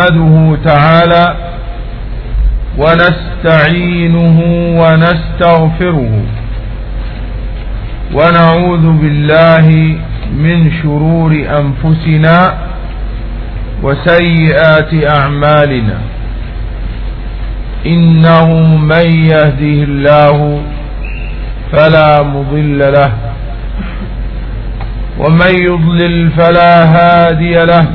نحمده تعالى ونستعينه ونستغفره ونعوذ بالله من شرور أنفسنا وسيئات أعمالنا. إنه من يهده الله فلا مضل له ومن يضلل فلا هادي له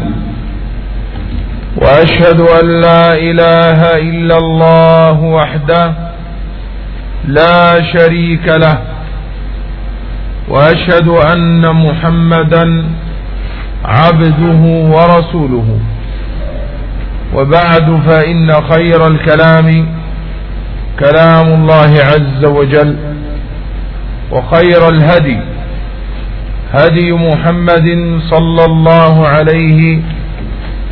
وأشهد أن لا إله إلا الله وحده لا شريك له وأشهد أن محمدا عبده ورسوله. وبعد فإن خير الكلام كلام الله عز وجل وخير الهدي هدي محمد صلى الله عليه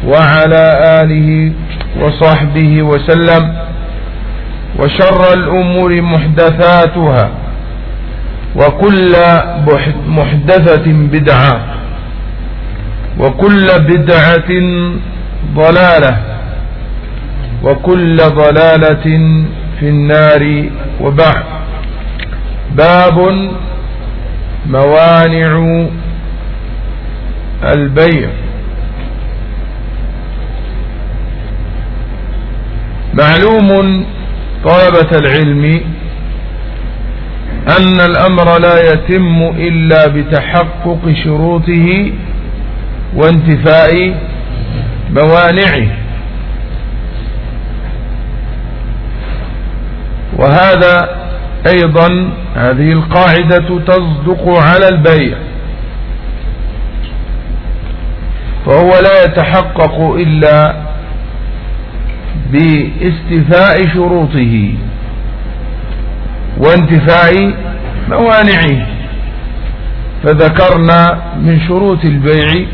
وعلى آله وصحبه وسلم وشر الأمور محدثاتها وكل محدثة بدعة وكل بدعة ضلالة وكل ضلالة في النار وبعد. باب موانع البيع. معلوم طلبة العلم أن الأمر لا يتم إلا بتحقق شروطه وانتفاء موانعه. وهذا أيضا هذه القاعدة تصدق على البيع. فهو لا يتحقق إلا باستفاء شروطه وانتفاء موانعه. فذكرنا من شروط البيع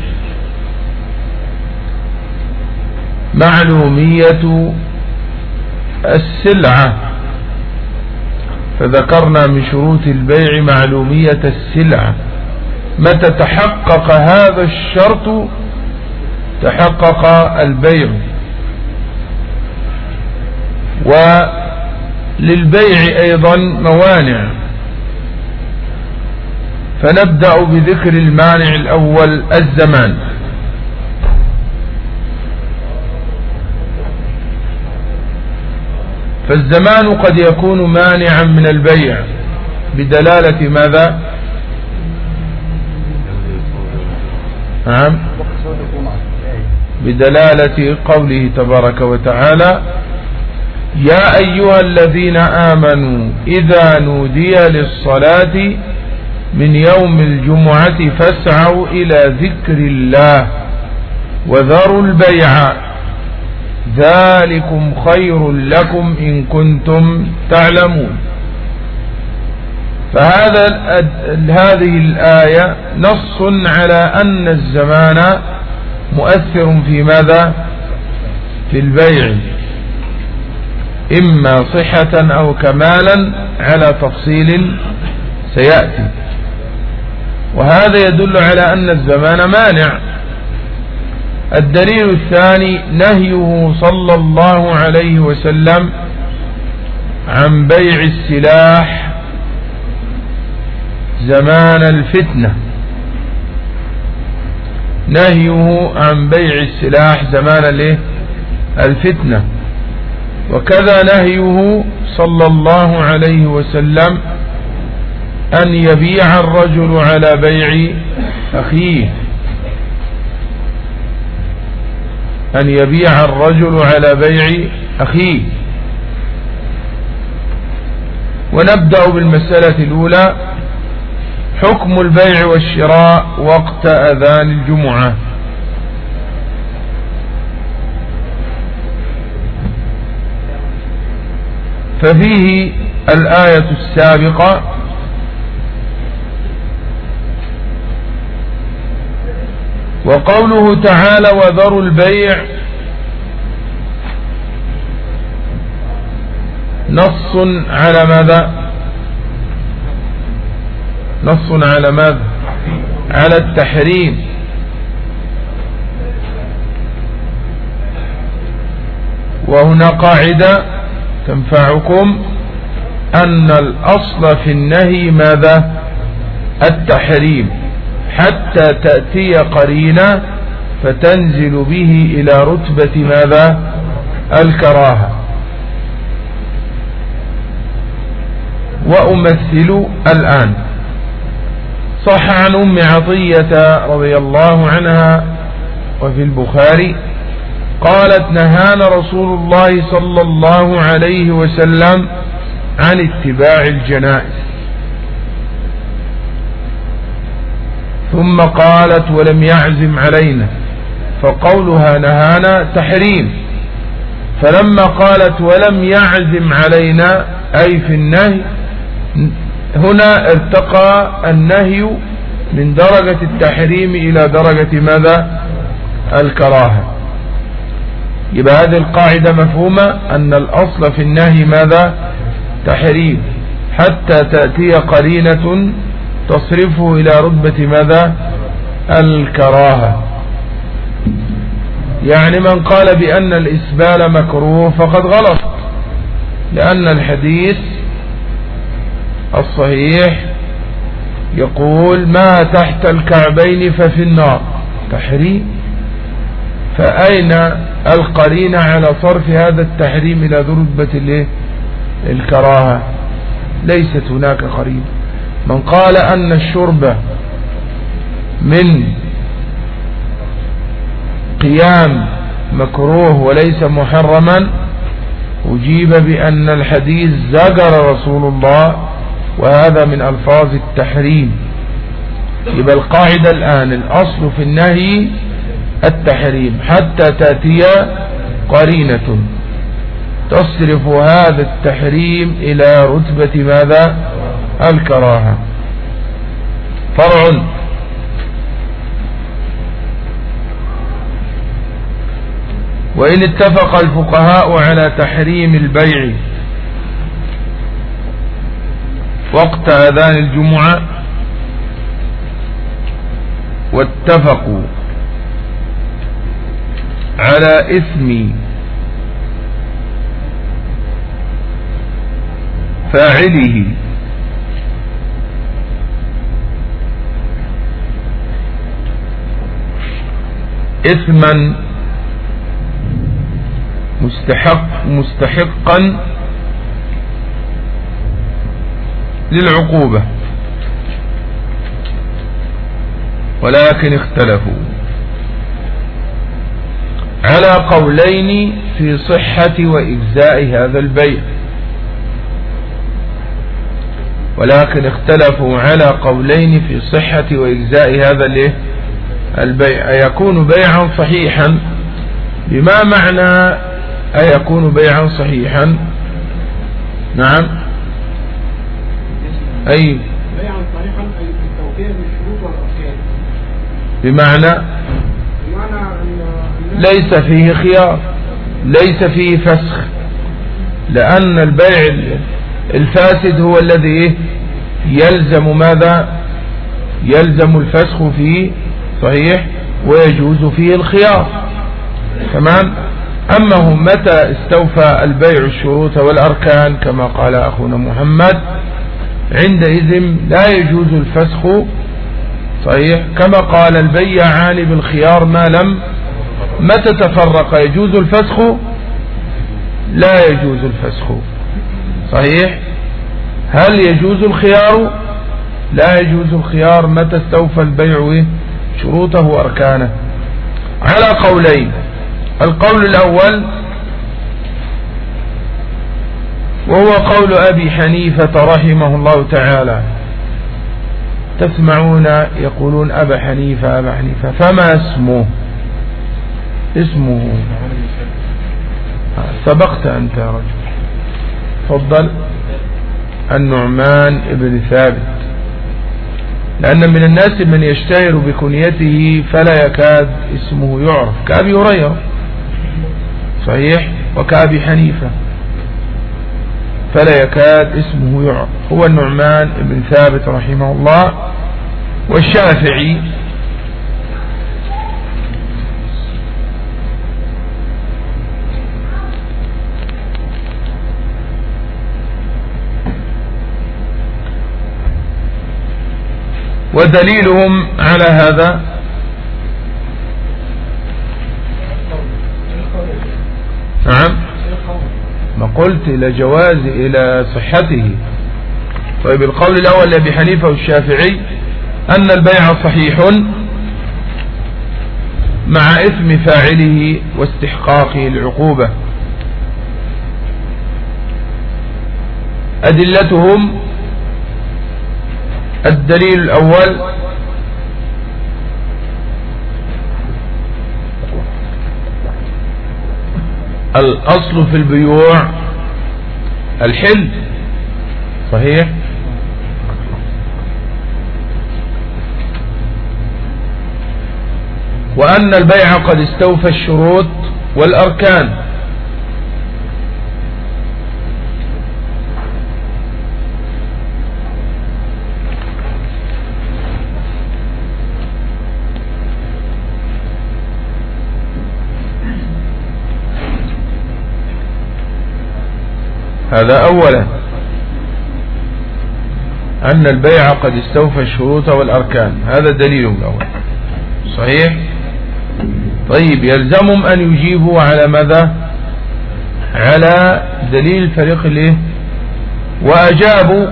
معلومية السلعة. فذكرنا من شروط البيع معلومية السلعة. متى تحقق هذا الشرط؟ تحقق البيع. وللبيع أيضا موانع. فنبدأ بذكر المانع الأول الزمان. فالزمان قد يكون مانعا من البيع بدلالة ماذا؟ نعم. بدلالة قوله تبارك وتعالى يا أيها الذين آمنوا إذا نودي للصلاة من يوم الجمعة فاسعوا إلى ذكر الله وذروا البيع. ذلكم خير لكم إن كنتم تعلمون. فهذا هذه الآية نص على أن الزمان مؤثر في ماذا؟ في البيع. إما صحة أو كمالا على تفصيل سيأتي. وهذا يدل على أن الزمان مانع. الدليل الثاني نهيه صلى الله عليه وسلم عن بيع السلاح زمان الفتنة. نهيه عن بيع السلاح زمان الفتنة. وكذا نهيه صلى الله عليه وسلم أن يبيع الرجل على بيع أخيه. أن يبيع الرجل على بيع أخيه. ونبدأ بالمسألة الأولى حكم البيع والشراء وقت أذان الجمعة. ففيه الآية السابقة. وقوله تعالى وذروا البيع نص على ماذا؟ نص على ماذا؟ على التحريم. وهنا قاعدة تنفعكم أن الأصل في النهي ماذا؟ التحريم. حتى تأتي قرينة فتنزل به إلى رتبة ماذا؟ الكراهة. وأمثل الآن. صح عن أم عطية رضي الله عنها وفي البخاري قالت نهانا رسول الله صلى الله عليه وسلم عن اتباع الجنائز. ثم قالت ولم يعزم علينا. فقولها نهانا تحريم. فلما قالت ولم يعزم علينا أي في النهي هنا ارتقى النهي من درجة التحريم إلى درجة ماذا؟ الكراهة. يبقى هذه القاعدة مفهومة أن الأصل في النهي ماذا؟ تحريم. حتى تأتي قرينة تصرفه إلى رتبة ماذا؟ الكراهة. يعني من قال بأن الإسبال مكروه فقد غلط. لأن الحديث الصحيح يقول ما تحت الكعبين ففي النار. تحريم. فأين القرين على صرف هذا التحريم إلى ذربة الكراهة. ليست هناك قرين. من قال أن الشرب من قيام مكروه وليس محرما أجيب بأن الحديث زجر رسول الله وهذا من ألفاظ التحريم. يبقى القاعدة الآن الأصل في النهي التحريم حتى تأتي قرينة. تصرف هذا التحريم إلى رتبة ماذا؟ الكراهة. فرع. وإن اتفق الفقهاء على تحريم البيع وقت أذان الجمعة واتفقوا على اسم فاعله. اسما مستحق مستحقا للعقوبة. ولكن اختلفوا. على قولين في صحة وإجزاء هذا البيع ولكن اختلفوا على قولين في صحة وإجزاء هذا البيع أيكون بيعا صحيحا؟ بما معنى أيكون بيعا صحيحا؟ نعم. أي. بيعا صحيحا أي التوفير بالشروط والأركان. بمعنى ليس فيه خيار ليس فيه فسخ. لأن البيع الفاسد هو الذي يلزم ماذا؟ يلزم الفسخ فيه صحيح؟ ويجوز فيه الخيار. تمام؟ أما هم متى استوفى البيع الشروط والأركان؟ كما قال أخونا محمد. عندئذ لا يجوز الفسخ صحيح؟ كما قال البيعان بالخيار ما لم متى تفرق؟ يجوز الفسخ؟ لا يجوز الفسخ. صحيح؟ هل يجوز الخيار؟ لا يجوز الخيار. متى استوفى البيع شروطه وأركانه؟ على قولين. القول الأول وهو قول أبي حنيفة رحمه الله تعالى. تسمعون يقولون أبا حنيفة أبا حنيفة فما اسمه؟ اسمه. سبقت أنت يا رجل. تفضل. النعمان ابن ثابت. لأن من الناس من يشتهر بكنيته فلا يكاد اسمه يعرف. كأبي هريرة. صحيح؟ وكأبي حنيفة. فلا يكاد اسمه يعرف. هو النعمان ابن ثابت رحمه الله. والشافعي ودليلهم على هذا نعم. ما قلت إلى جواز إلى صحته. طيب القول الأول لأبي حنيفة والشافعي أن البيع صحيح مع إثم فاعله واستحقاقه العقوبة. أدلتهم الدليل الأول الأصل في البيوع الحل صحيح؟ وأن البيع قد استوفى الشروط والأركان. هذا أولا أن البيع قد استوفى الشروط والأركان. هذا دليل الأول. صحيح؟ طيب يلزمهم أن يجيبوا على ماذا؟ على دليل الفريق الايه؟ وأجابوا.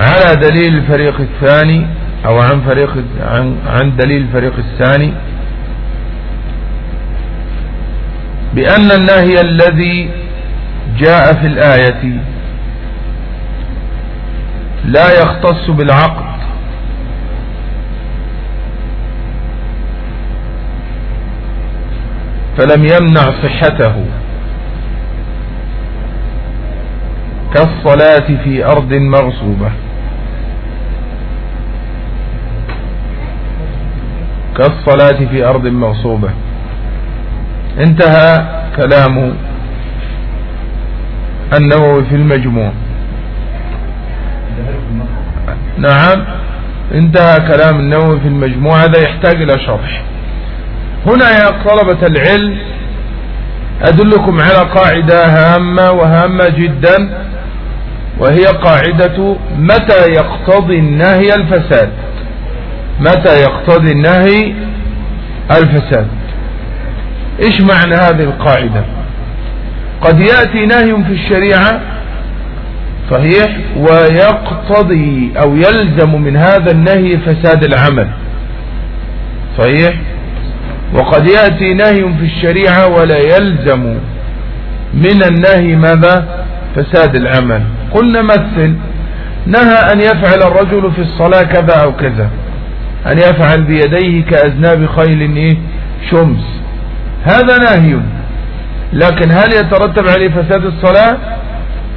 على دليل الفريق الثاني أو عن فريق عن, عن دليل الفريق الثاني بأن النهي الذي جاء في الآية لا يختص بالعقد. فلم يمنع صحته كالصلاة في أرض مغصوبة. كالصلاة في أرض مغصوبة. انتهى كلام النووي في المجموع. نعم انتهى كلام النووي في المجموع هذا يحتاج إلى شرح. هنا يا طلبة العلم أدلكم على قاعدة هامة وهامة جدا وهي قاعدة متى يقتضي النهي الفساد؟ متى يقتضي النهي الفساد؟ إيش معنى هذه القاعدة؟ قد يأتي نهي في الشريعة صحيح؟ ويقتضي أو يلزم من هذا النهي فساد العمل صحيح؟ وقد يأتي نهي في الشريعة ولا يلزم من النهي ماذا؟ فساد العمل. قلنا مثل نهى أن يفعل الرجل في الصلاة كذا أو كذا أن يفعل بيديه كأذناب خيل إيه؟ شمس. هذا نهي لكن هل يترتب عليه فساد الصلاة؟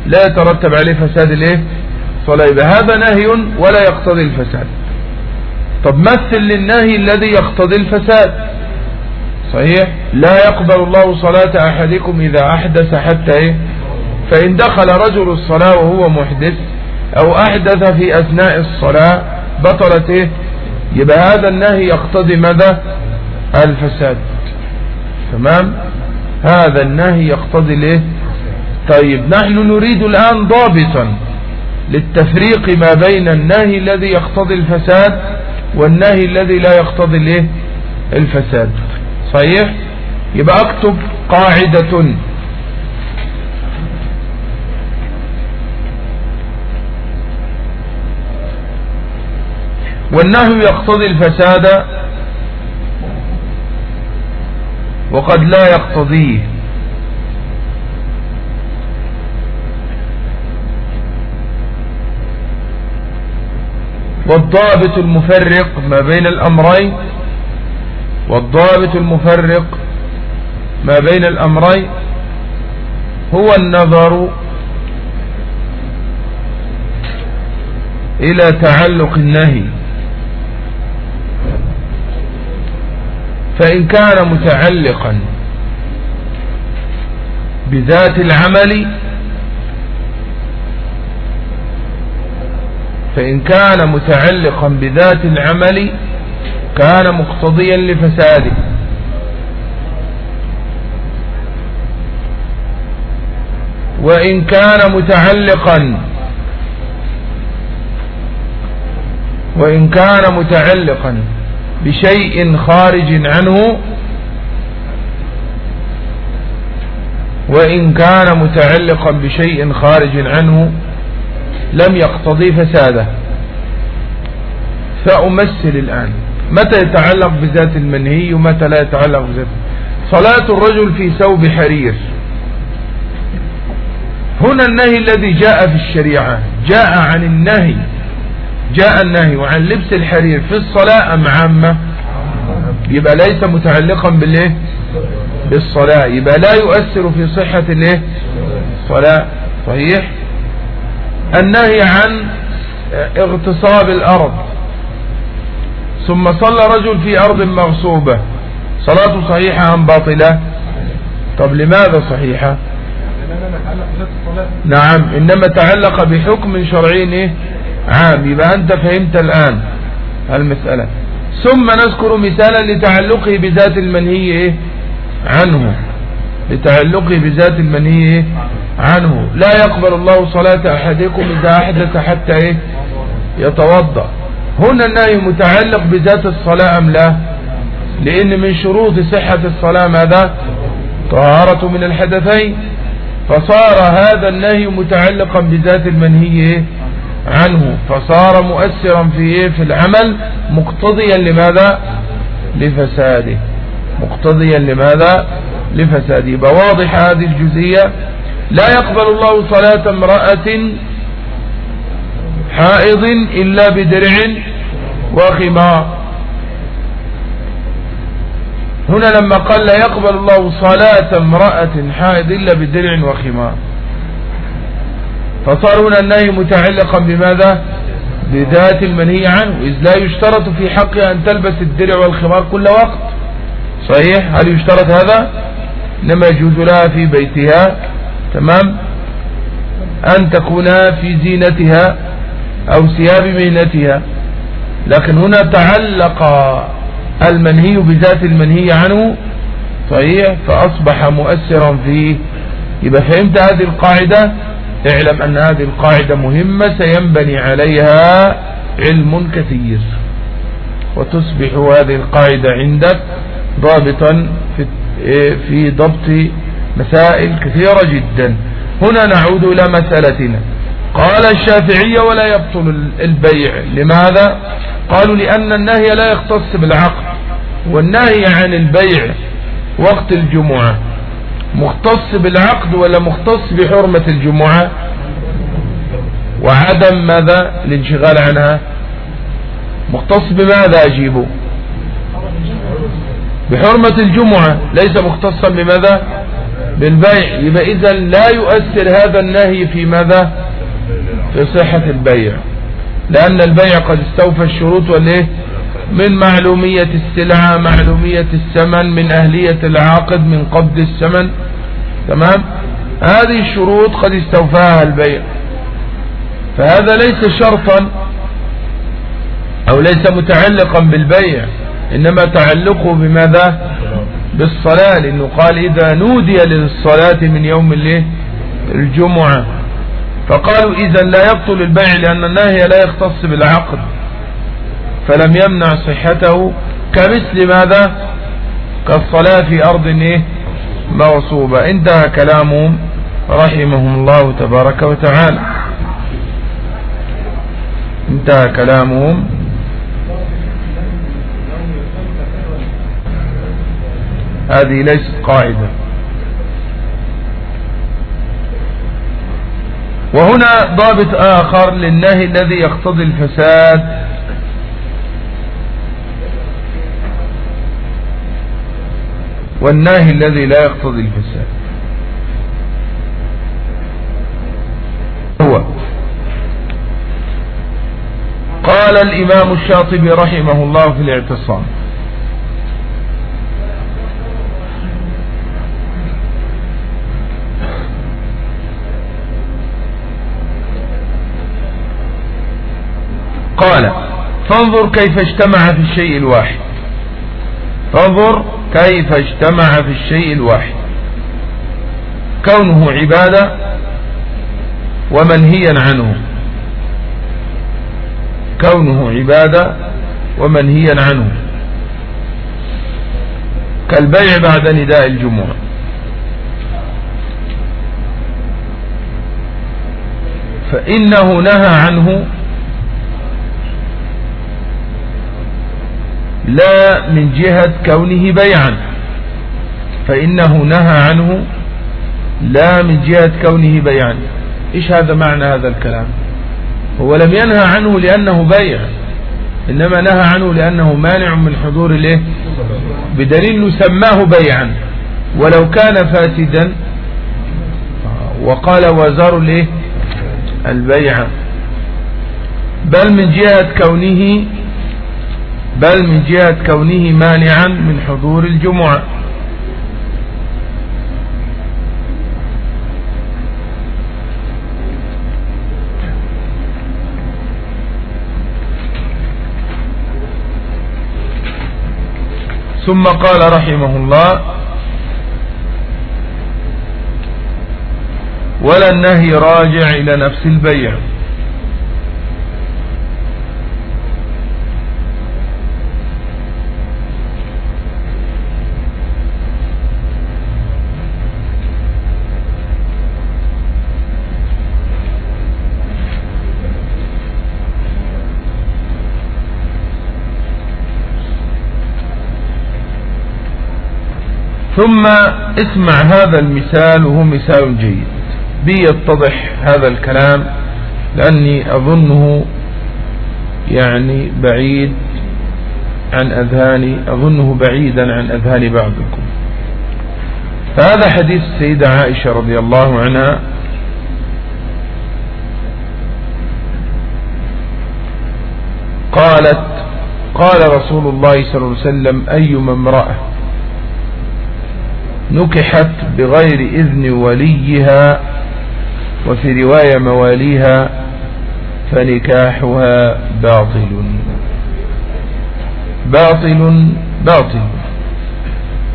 لا يترتب عليه فساد الايه؟ صلاة. يبقى هذا نهي ولا يقتضي الفساد. طب مثل للنهي الذي يقتضي الفساد. صحيح؟ لا يقبل الله صلاة أحدكم إذا أحدث حتى إيه؟ فإن دخل رجل الصلاة وهو محدث أو أحدث في أثناء الصلاة بطلت إيه؟ يبقى هذا النهي يقتضي ماذا؟ الفساد. تمام؟ هذا النهي يقتضي الايه طيب نحن نريد الآن ضابطا للتفريق ما بين النهي الذي يقتضي الفساد والنهي الذي لا يقتضي الايه الفساد. صحيح؟ يبقى أكتب قاعدة. والنهي يقتضي الفساد وقد لا يقتضيه. والضابط المفرق ما بين الأمرين والضابط المفرق ما بين الأمرين هو النظر إلى تعلق النهي. فإن كان متعلقا بذات العمل فإن كان متعلقا بذات العمل كان مقتضيا لفساده. وإن كان متعلقا وإن كان متعلقا بشيء خارج عنه وإن كان متعلقا بشيء خارج عنه لم يقتضي فساده. فأمثل الآن. متى يتعلق بذات المنهي ومتى لا يتعلق بذات صلاة الرجل في ثوب حرير. هنا النهي الذي جاء في الشريعة. جاء عن النهي. جاء النهي عن لبس الحرير في الصلاة أم عامة؟ يبقى ليس متعلقا بالإيه؟ بالصلاة. يبقى لا يؤثر في صحة الإيه؟ الصلاة صحيح؟ النهي عن اغتصاب الأرض. ثم صلى رجل في أرض مغصوبة. صلاته صحيحة أم باطلة؟ طب لماذا صحيحة؟ نعم إنما تعلق بحكم شرعي إيه؟ عام. يبقى أنت فهمت الآن المسألة. ثم نذكر مثالا لتعلقه بذات المنهي إيه؟ عنه. لتعلقه بذات المنهي إيه؟ عنه. لا يقبل الله صلاة أحدكم إذا أحدث حتى إيه؟ يتوضأ. هنا النهي متعلق بذات الصلاة أم لا؟ لأن من شروط صحة الصلاة ماذا؟ طهارة من الحدثين. فصار هذا النهي متعلقا بذات المنهي إيه؟ عنه فصار مؤثرا في إيه؟ في العمل. مقتضيا لماذا؟ لفساده. مقتضيا لماذا؟ لفساده. يبقى واضح هذه الجزئية. لا يقبل الله صلاة امرأة حائض إلا بدرع وخمار. هنا لما قال لا يقبل الله صلاة امرأة حائض إلا بدرع وخمار. فصار هنا النهي متعلقا بماذا؟ بذات المنهي عنه. إذ لا يشترط في حقها أن تلبس الدرع والخمار كل وقت. صحيح؟ هل يشترط هذا؟ إنما يجوز لها في بيتها. تمام؟ أن تكون في زينتها أو ثياب مهنتها لكن هنا تعلق المنهي بذات المنهي عنه. صحيح؟ فأصبح مؤثرا فيه. يبقى فهمت هذه القاعدة؟ اعلم أن هذه القاعدة مهمة سينبني عليها علم كثير. وتصبح هذه القاعدة عندك ضابطا في, في ضبط مسائل كثيرة جدا. هنا نعود إلى مسألتنا. قال الشافعية ولا يبطل البيع. لماذا؟ قالوا لأن النهي لا يختص بالعقد والنهي عن البيع وقت الجمعة. مختص بالعقد ولا مختص بحرمة الجمعة؟ وعدم ماذا؟ الانشغال عنها. مختص بماذا أجيبه؟ بحرمة الجمعة. ليس مختصا بماذا؟ بالبيع. يبقى إذا لا يؤثر هذا النهي في ماذا؟ في صحة البيع. لأن البيع قد استوفى الشروط والإيه؟ من معلومية السلعة معلومية الثمن من أهلية العاقد من قبض الثمن تمام؟ هذه الشروط قد استوفاها البيع. فهذا ليس شرطا أو ليس متعلقا بالبيع إنما تعلقه بماذا؟ بالصلاة لأنه قال إذا نودي للصلاة من يوم الجمعة. فقالوا إذا لا يبطل البيع لأن النهي لا يختص بالعقد. فلم يمنع صحته كمثل ماذا؟ كالصلاة في أرض إيه؟ مغصوبة. انتهى كلامهم رحمهم الله تبارك وتعالى. انتهى كلامهم هذه ليست قاعدة. وهنا ضابط آخر للنهي الذي يقتضي الفساد والناهي الذي لا يقتضي الفساد. هو. قال الإمام الشاطبي رحمه الله في الاعتصام. قال فانظر كيف اجتمع في الشيء الواحد. فانظر كيف اجتمع في الشيء الواحد؟ كونه عبادة ومنهيا عنه. كونه عبادة ومنهيا عنه. كالبيع بعد نداء الجمعة. فإنه نهى عنه لا من جهة كونه بيعا فإنه نهى عنه لا من جهة كونه بيعا. إيش هذا معنى هذا الكلام؟ هو لم ينهى عنه لأنه بيع إنما نهى عنه لأنه مانع من حضور له بدليل سماه بيعا. ولو كان فاسدا وقال وزار له البيع. بل من جهة كونه بل من جهة كونه مانعا من حضور الجمعة. ثم قال رحمه الله ولا النهي راجع إلى نفس البيع. ثم اسمع هذا المثال وهو مثال جيد. بيتضح هذا الكلام لأني أظنه يعني بعيد عن أذهاني أظنه بعيدا عن أذهان بعضكم. فهذا حديث السيدة عائشة رضي الله عنها. قالت قال رسول الله صلى الله عليه وسلم أيما امرأة نكحت بغير إذن وليها وفي رواية مواليها فنكاحها باطل. باطل باطل.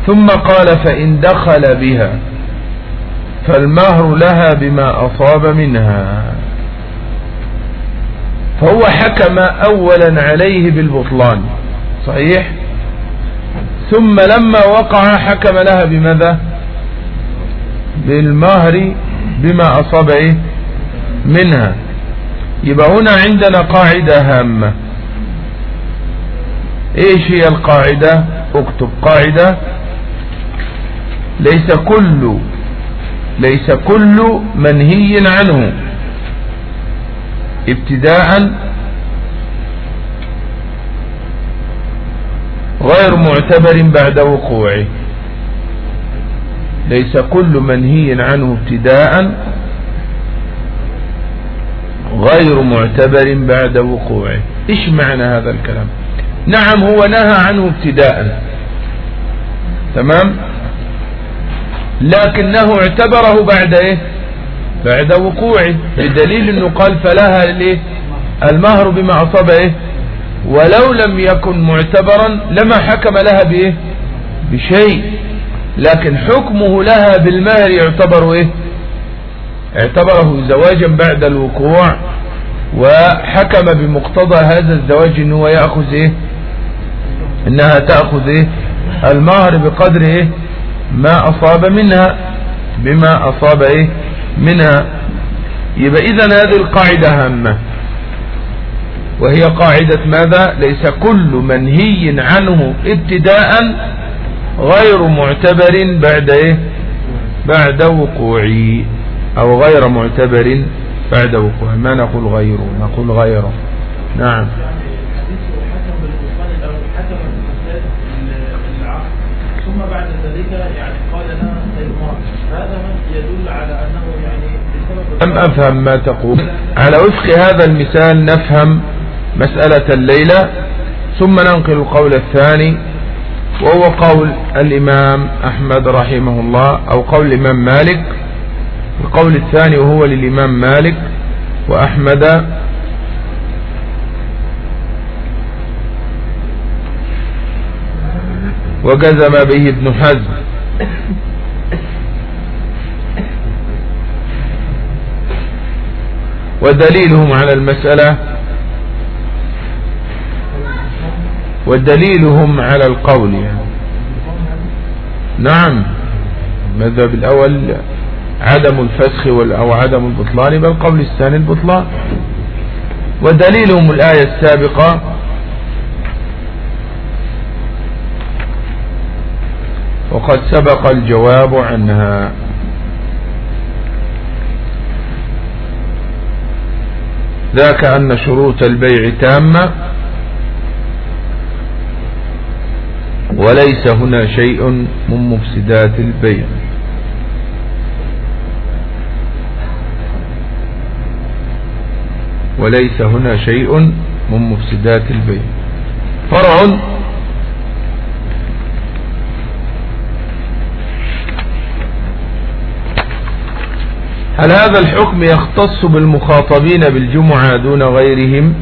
ثم قال فإن دخل بها فالمهر لها بما أصاب منها. فهو حكم أولا عليه بالبطلان صحيح؟ ثم لما وقع حكم لها بماذا؟ بالمهر بما أصاب إيه؟ منها. يبقى هنا عندنا قاعدة هامة. إيش هي القاعدة؟ أكتب قاعدة. ليس كل ليس كل منهي عنه. ابتداء غير معتبر بعد وقوعه. ليس كل منهي عنه ابتداء غير معتبر بعد وقوعه. إيش معنى هذا الكلام؟ نعم هو نهى عنه ابتداء. تمام؟ لكنه اعتبره بعد إيه؟ بعد وقوعه. بدليل إنه قال فلها الايه المهر بما اصاب إيه؟ ولو لم يكن معتبرا لما حكم لها بإيه؟ بشيء. لكن حكمه لها بالمهر يعتبر إيه؟ اعتبره زواجا بعد الوقوع وحكم بمقتضى هذا الزواج إن هو يأخذ إيه؟ إنها تأخذ إيه؟ المهر بقدر إيه؟ ما أصاب منها بما أصاب إيه؟ منها. يبقى اذا هذه القاعدة هامة. وهي قاعدة ماذا؟ ليس كل منهي عنه ابتداء غير معتبر بعد إيه؟ بعد وقوعه أو غير معتبر بعد وقوعه. ما نقول غيره؟ نقول غيره. نعم. ثم بعد ذلك يعني قال لنا هذا يدل على انه يعني لم أفهم ما تقول؟ على وفق هذا المثال نفهم مسألة الليلة ثم ننقل القول الثاني وهو قول الإمام أحمد رحمه الله أو قول الإمام مالك. القول الثاني وهو للإمام مالك وأحمد. وجزم به ابن حزم. ودليلهم على المسألة ودليلهم على القول. نعم المذهب الأول عدم الفسخ أو عدم البطلان بل قول الثاني البطلان. ودليلهم الآية السابقة. وقد سبق الجواب عنها. ذاك أن شروط البيع تامة. وليس هنا شيء من مفسدات البيع وليس هنا شيء من مفسدات البيع فرع هل هذا الحكم يختص بالمخاطبين بالجمعة دون غيرهم؟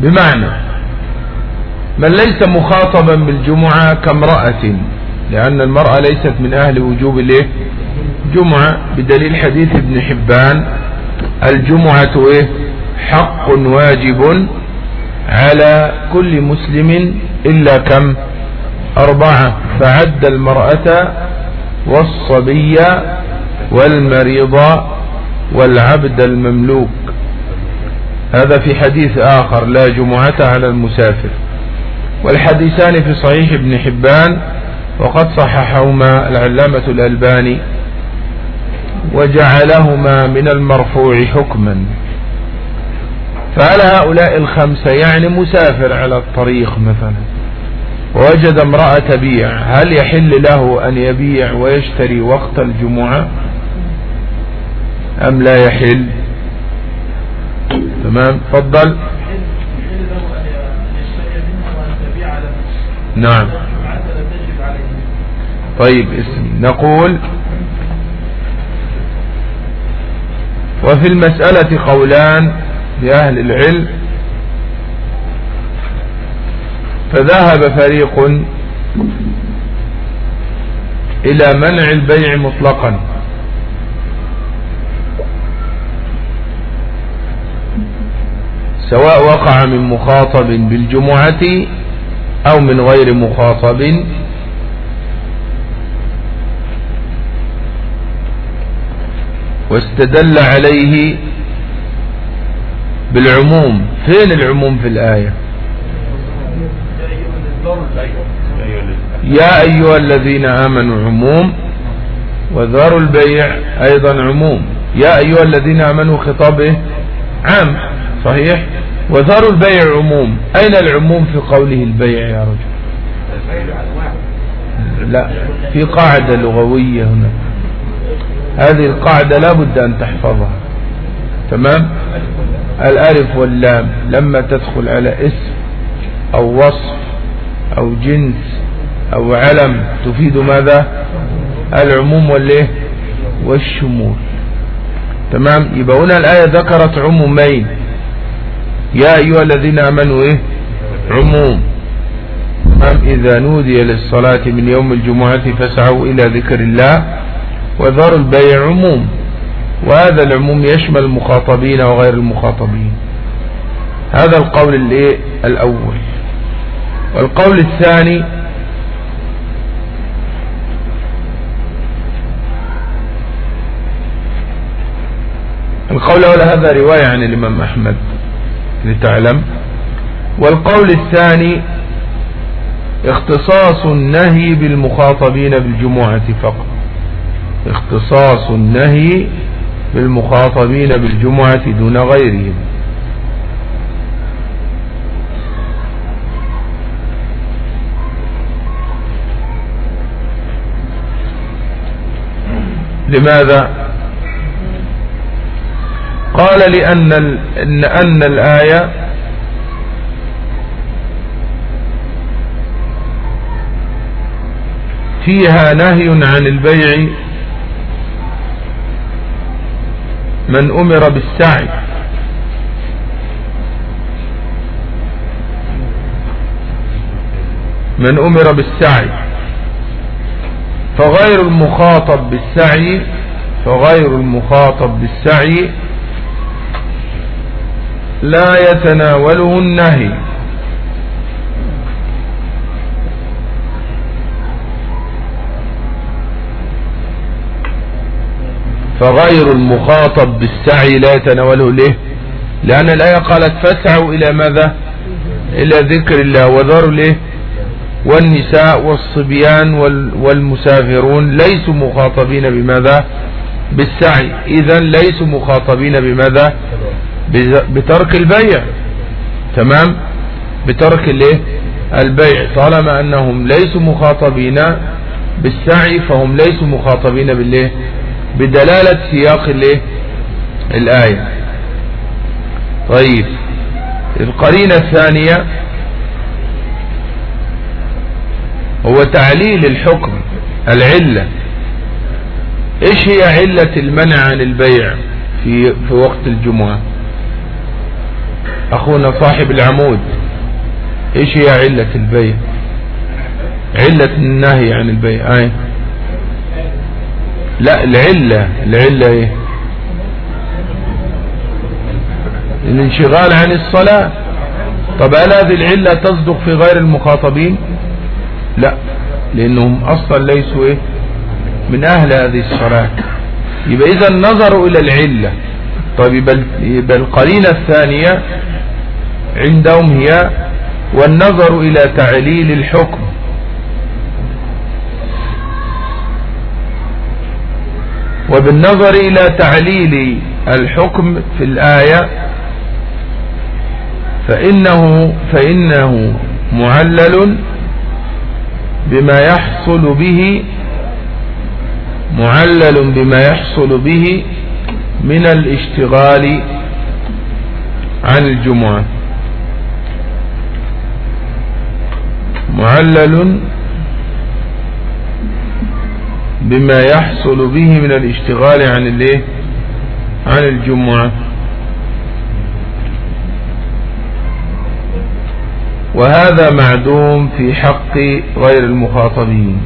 بمعنى من ليس مخاطبا بالجمعة كامرأة لأن المرأة ليست من أهل وجوب الإيه؟ جمعة. بدليل حديث ابن حبان الجمعة إيه؟ حق واجب على كل مسلم إلا كم؟ أربعة. فعد المرأة والصبي والمريض والعبد المملوك. هذا في حديث آخر لا جمعة على المسافر. والحديثان في صحيح ابن حبان وقد صححهما العلامة الألباني وجعلهما من المرفوع حكما. فعلى هؤلاء الخمسة يعني مسافر على الطريق مثلا ووجد امرأة تبيع هل يحل له أن يبيع ويشتري وقت الجمعة؟ أم لا يحل؟ تمام فضل نعم. طيب اسم. نقول وفي المسألة قولان لأهل العلم فذهب فريق إلى منع البيع مطلقا. سواء وقع من مخاطب بالجمعة أو من غير مخاطب. واستدل عليه بالعموم. فين العموم في الآية؟ يا أيها الذين آمنوا عموم وذروا البيع أيضا عموم. يا أيها الذين آمنوا خطابه عام. صحيح؟ وذروا البيع عموم. أين العموم في قوله البيع يا رجل؟ لا في قاعدة لغوية هنا. هذه القاعدة لا بد أن تحفظها. تمام؟ الألف واللام. لما تدخل على اسم أو وصف أو جنس أو علم تفيد ماذا؟ العموم والإيه؟ والشمول. تمام؟ يبقى هنا الآية ذكرت عمومين. يا أيها الذين آمنوا إيه؟ عموم. تمام إذا نودي للصلاة من يوم الجمعة فاسعوا إلى ذكر الله وذروا البيع عموم. وهذا العموم يشمل المخاطبين وغير المخاطبين. هذا القول الأول. والقول الثاني القول الأول هذا رواية عن الإمام أحمد. لتعلم. والقول الثاني اختصاص النهي بالمخاطبين بالجمعة فقط. اختصاص النهي بالمخاطبين بالجمعة دون غيرهم. لماذا؟ قال لأن أن, أن الآية فيها نهي عن البيع من أمر بالسعي. من أمر بالسعي. فغير المخاطب بالسعي فغير المخاطب بالسعي لا يتناوله النهي فغير المخاطب بالسعي لا يتناوله ليه؟ لأن الآية قالت فاسعوا إلى ماذا؟ إلى ذكر الله. وذروا ليه؟ والنساء والصبيان والمسافرون ليسوا مخاطبين بماذا؟ بالسعي. إذا ليسوا مخاطبين بماذا؟ بترك البيع. تمام؟ بترك الايه؟ البيع. طالما أنهم ليسوا مخاطبين بالسعي فهم ليسوا مخاطبين بالإيه؟ بدلالة سياق الإيه؟ الآية. طيب. القرينة الثانية هو تعليل الحكم العلة. إيش هي علة المنع عن البيع في, في وقت الجمعة؟ أخونا صاحب العمود. إيش هي علة البيع علة النهي عن البيع اي لا العلة. العلة إيه؟ الانشغال عن الصلاة. طب هل هذه العلة تصدق في غير المخاطبين؟ لا لأنهم أصلا ليسوا إيه؟ من أهل هذه الصلاة. يبقى اذا نظروا إلى العلة. طيب يبقى القرينة الثانية عندهم هي والنظر إلى تعليل الحكم. وبالنظر إلى تعليل الحكم في الآية فإنه, فإنه معلل بما يحصل به معلل بما يحصل به من الاشتغال عن الجمعة. معلل بما يحصل به من الاشتغال عن الايه؟ عن الجمعة. وهذا معدوم في حق غير المخاطبين.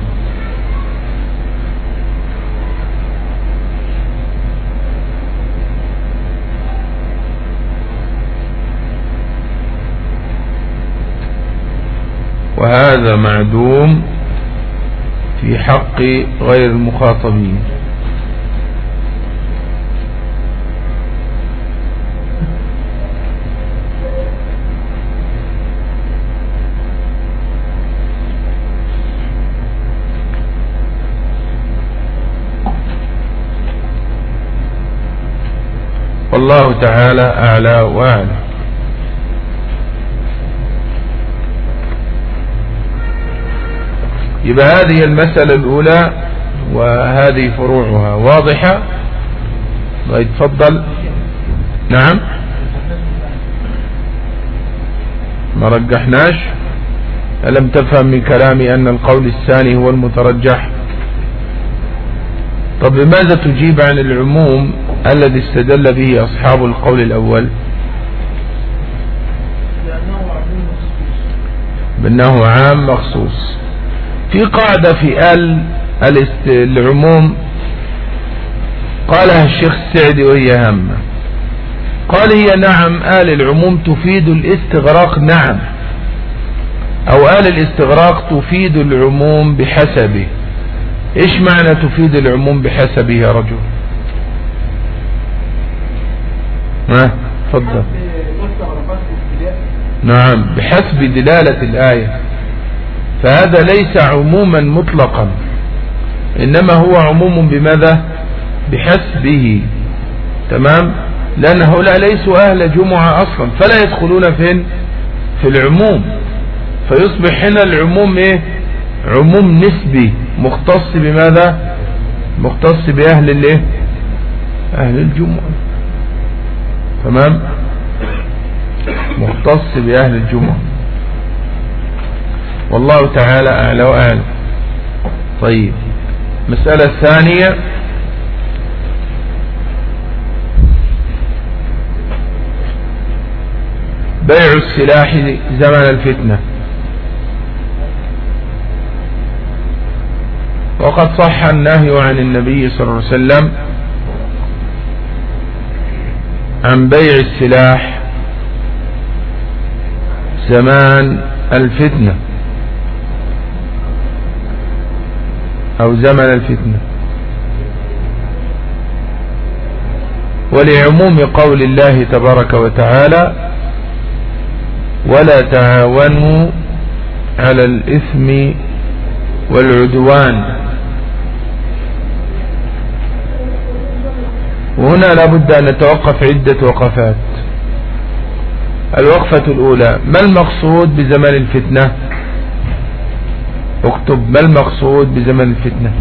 وهذا معدوم في حق غير المخاطبين. والله تعالى أعلى وأعلى. يبقى هذه المسألة الأولى وهذه فروعها. واضحة؟ طيب تفضل. نعم. ما رجحناش؟ ألم تفهم من كلامي أن القول الثاني هو المترجح؟ طب لماذا تجيب عن العموم الذي استدل به أصحاب القول الأول؟ بأنه عام مخصوص. في قاعدة في آل العموم. قالها الشيخ السعدي وهي هامة. قال هي نعم آل العموم تفيد الاستغراق نعم. أو آل الاستغراق تفيد العموم بحسبه. إيش معنى تفيد العموم بحسبه يا رجل؟ ها؟ تفضل. نعم بحسب دلالة الآية. فهذا ليس عموما مطلقا. إنما هو عموم بماذا؟ بحسبه. تمام؟ لأن هؤلاء ليسوا أهل جمعة أصلا فلا يدخلون فين؟ في العموم. فيصبح هنا العموم إيه؟ عموم نسبي مختص بماذا؟ مختص بأهل الإيه؟ أهل الجمعة. تمام؟ مختص بأهل الجمعة. والله تعالى أعلى وأعلم طيب. مسألة الثانية. بيع السلاح زمن الفتنة. وقد صح النهي عن النبي صلى الله عليه وسلم عن بيع السلاح زمان الفتنة. أو زمن الفتنة. ولعموم قول الله تبارك وتعالى ولا تعاونوا على الإثم والعدوان. وهنا لابد أن نتوقف عدة وقفات. الوقفة الأولى ما المقصود بزمن الفتنة؟ اكتب ما المقصود بزمن الفتنة.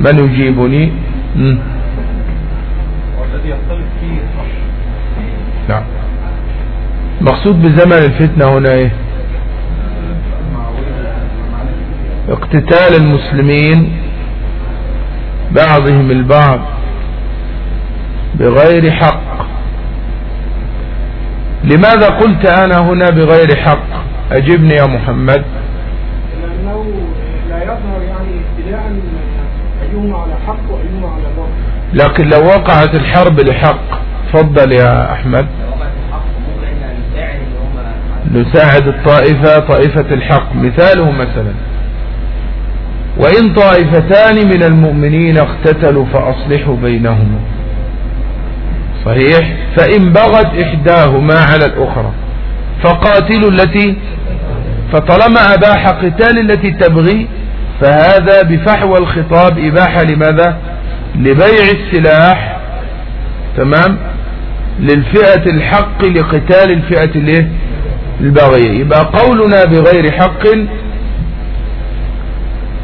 من يجيبني؟ والذي يختلف فيه نعم. مقصود بزمن الفتنة هنا إيه؟ اقتتال المسلمين بعضهم البعض بغير حق. لماذا قلت أنا هنا بغير حق؟ أجبني يا محمد. لأنه لا يظهر يعني ابتداء أيهما على حق وأيهما على باطل. لكن لو وقعت الحرب لحق تفضل يا أحمد. نساعد الطائفة طائفة الحق. مثاله مثلا. وإن طائفتان من المؤمنين اقتتلوا فأصلحوا بينهما. صحيح؟ فإن بغت إحداهما على الأخرى. فقاتلوا التي فطالما أباح قتال التي تبغي فهذا بفحوى الخطاب إباحة لماذا؟ لبيع السلاح تمام؟ للفئة الحق لقتال الفئة الإيه؟ البغية يبقى قولنا بغير حق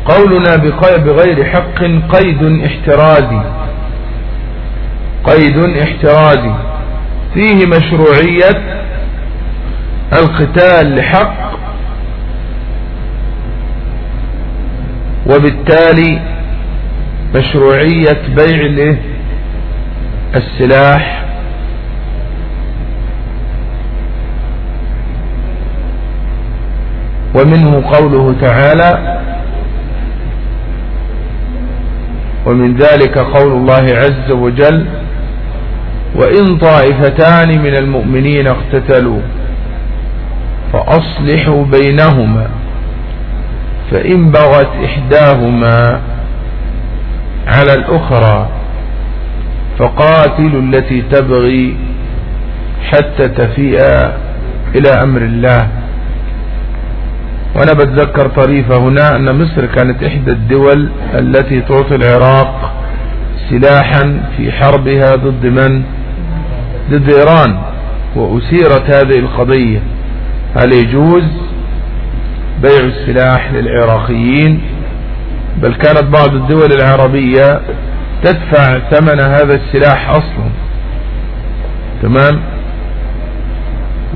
قولنا بغير حق قيد احترازي. قيد احترازي. فيه مشروعية القتال لحق وبالتالي مشروعية بيع السلاح. ومنه قوله تعالى ومن ذلك قول الله عز وجل وإن طائفتان من المؤمنين اقتتلوا فأصلحوا بينهما فإن بغت إحداهما على الأخرى فقاتلوا التي تبغي حتى تفيء إلى أمر الله. وأنا بتذكر طريفة هنا أن مصر كانت إحدى الدول التي تعطي العراق سلاحا في حربها ضد من؟ ضد إيران وأسيرت هذه القضية. هل يجوز بيع السلاح للعراقيين؟ بل كانت بعض الدول العربية تدفع ثمن هذا السلاح أصلا. تمام؟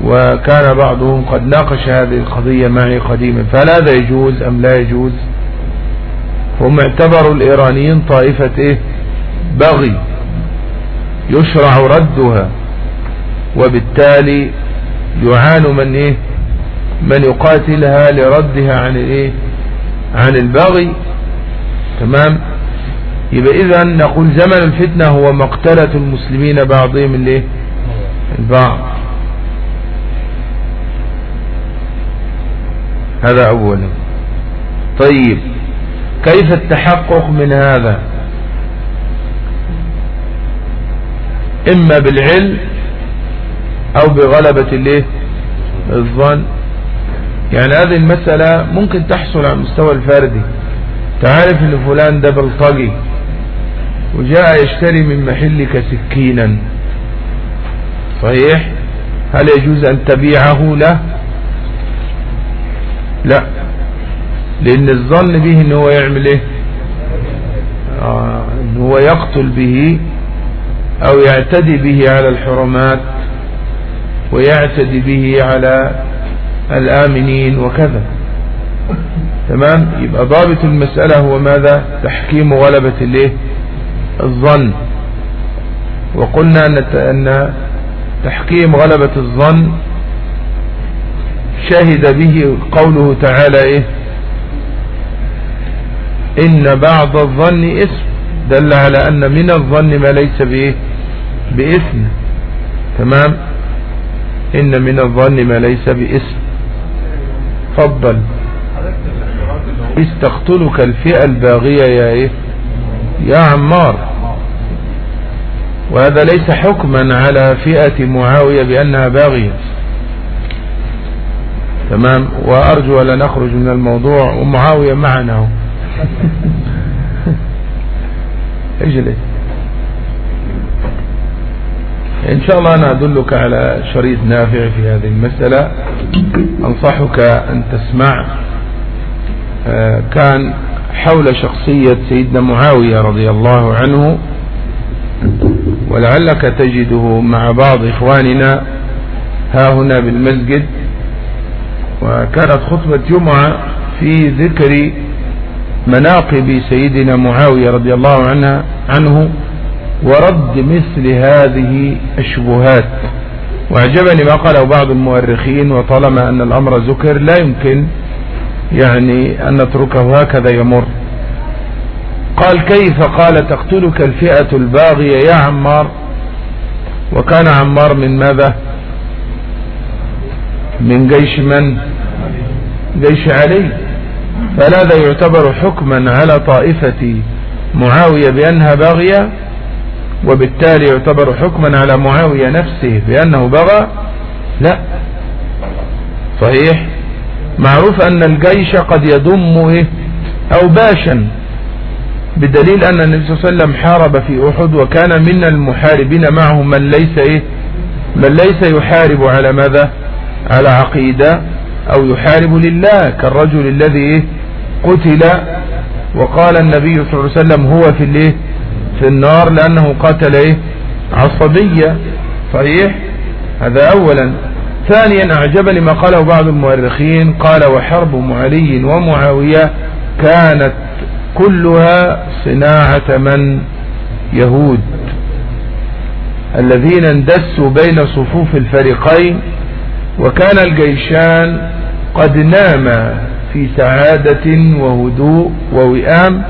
وكان بعضهم قد ناقش هذه القضية معي قديما. فهل هذا يجوز أم لا يجوز؟ هم اعتبروا الإيرانيين طائفة إيه بغي يشرع ردها وبالتالي يعان من إيه؟ من يقاتلها لردها عن إيه عن البغي. تمام؟ يبقى إذا نقول زمن الفتنة هو مقتلة المسلمين بعضهم الايه البعض. هذا أولا. طيب. كيف التحقق من هذا؟ إما بالعلم أو بغلبة الايه؟ الظن. يعني هذه المسألة ممكن تحصل على المستوى الفردي. تعرف إن فلان ده بلطجي وجاء يشتري من محلك سكينا. صحيح؟ هل يجوز أن تبيعه له؟ لا. لأن الظن به إن هو يعمل إيه؟ آه إن هو يقتل به أو يعتدي به على الحرمات ويعتدي به على الآمنين وكذا. تمام؟ يبقى ضابط المسألة هو ماذا؟ تحكيم غلبة الايه؟ الظن. وقلنا أن تحكيم غلبة الظن شهد به قوله تعالى إيه؟ إن بعض الظن اسم دل على أن من الظن ما ليس بإيه؟ بإثم. تمام؟ إن من الظن ما ليس بإثم. فضل استقتلك الفئة الباغية يا إيه؟ يا عمار. وهذا ليس حكما على فئة معاوية بأنها باغية. تمام؟ وأرجو أن نخرج من الموضوع ومعاوية معنا. اجلس إن شاء الله أنا أدلك على شريط نافع في هذه المسألة. أنصحك أن تسمع. آه، كان حول شخصية سيدنا معاوية رضي الله عنه ولعلك تجده مع بعض إخواننا ها هنا بالمسجد. وكانت خطبة جمعة في ذكر مناقب سيدنا معاوية رضي الله عنه, عنه. ورد مثل هذه الشبهات. وأعجبني ما قاله بعض المؤرخين وطالما أن الأمر ذكر لا يمكن يعني أن نتركه هكذا يمر. قال كيف؟ قال تقتلك الفئة الباغية يا عمار. وكان عمار من ماذا؟ من جيش من؟ جيش علي. فهذا يعتبر حكما على طائفة معاوية بأنها باغية وبالتالي يعتبر حكما على معاوية نفسه بأنه بغى؟ لا. صحيح؟ معروف أن الجيش قد يضم إيه؟ أو باشا بدليل أن النبي صلى الله عليه وسلم حارب في أحد وكان من المحاربين معه من ليس إيه؟ من ليس يحارب على ماذا؟ على عقيدة أو يحارب لله كالرجل الذي إيه؟ قتل وقال النبي صلى الله عليه وسلم هو في الايه في النار لأنه قتل إيه؟ عصبية. صحيح؟ هذا أولا. ثانيا أعجبني ما قاله بعض المؤرخين. قال وحرب علي ومعاوية كانت كلها صناعة من؟ يهود. الذين اندسوا بين صفوف الفريقين. وكان الجيشان قد ناما في سعادة وهدوء ووئام.